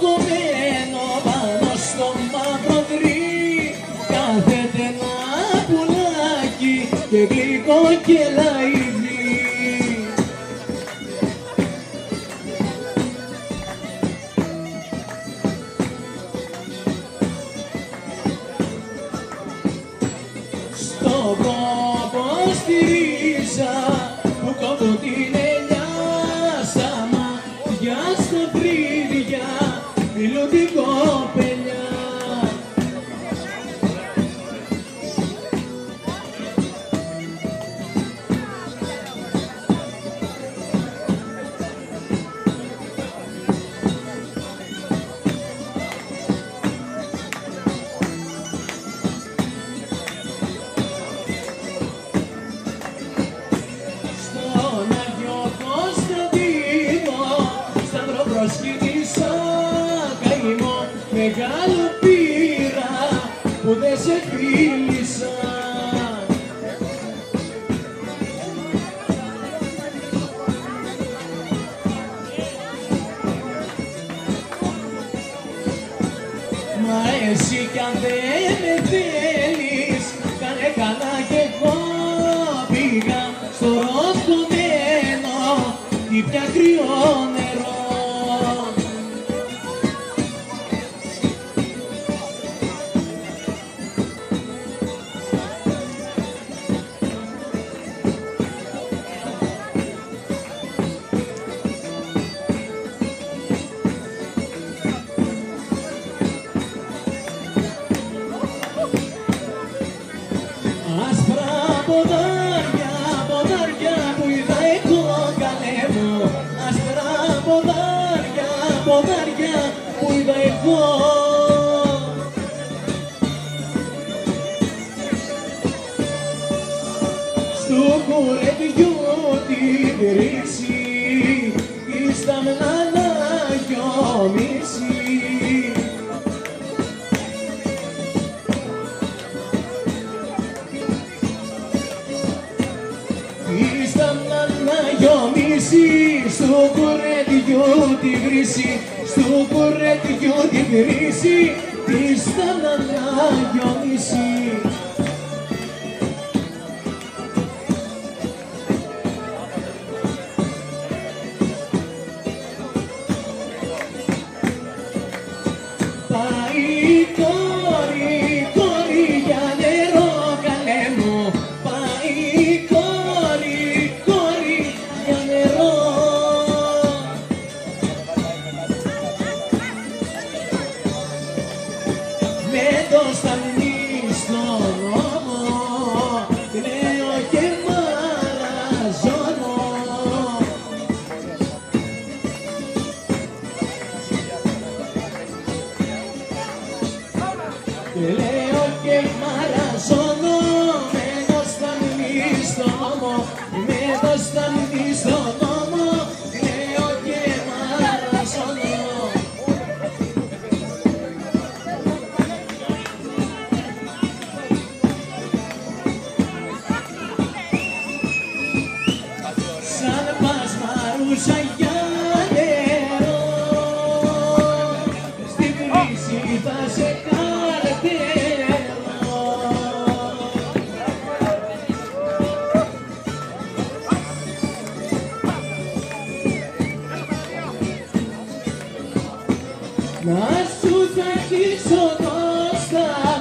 κομμένο πάνω στο μαύρο γκρι κάθεται ένα πουλάκι και γλυκό και λαϊδί Στο κόπο στη ρίζα που κόβω την ελιά σαν μάτια στο τρί. Σταυρό προσκυνήσα καημό Μεγάλο που είδα εγώ Στο κουρεδιό τη βρύση Κι στα μνάνα γιομίση Ήσταν να γιομίσει στο κορέτιο τη βρύση στο κορέτιο τη βρύση Ήσταν να γιομίσει να σου θα χύσω το σταμνί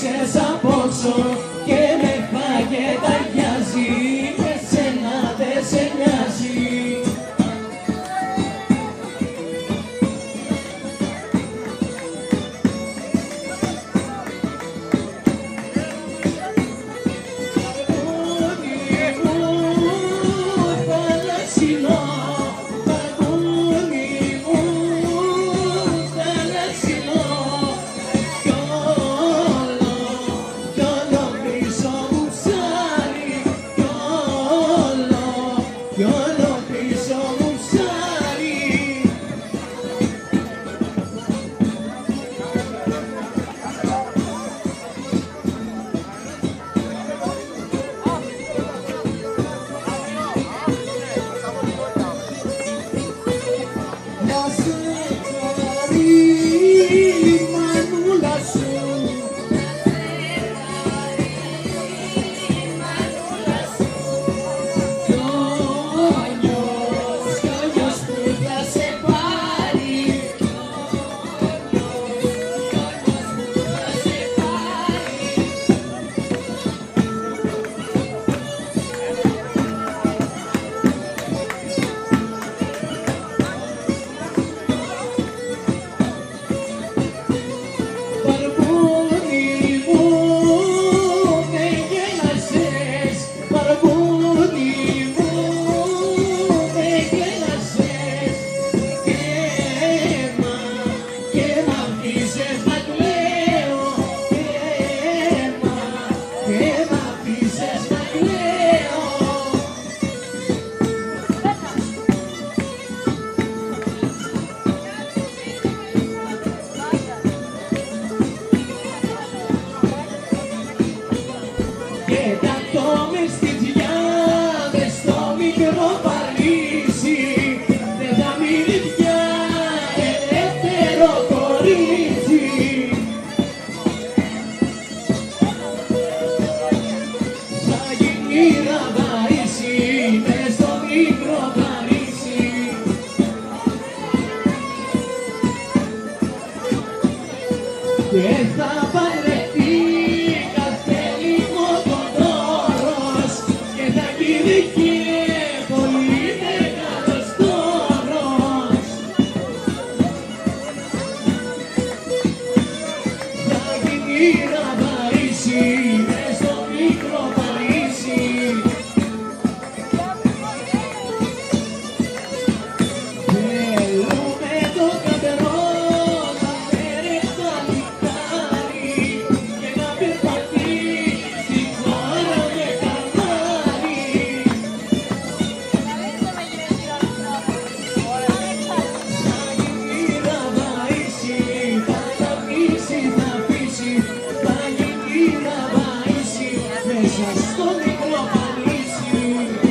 γύρισες απόξω και με γιαζι, δεν σε νοιάζει Μόνοι gonna make you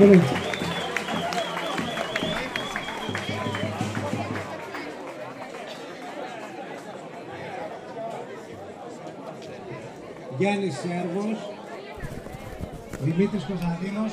πολύ. Γιάννης Σέρβος, Δημήτρης Κωνσταντίνος,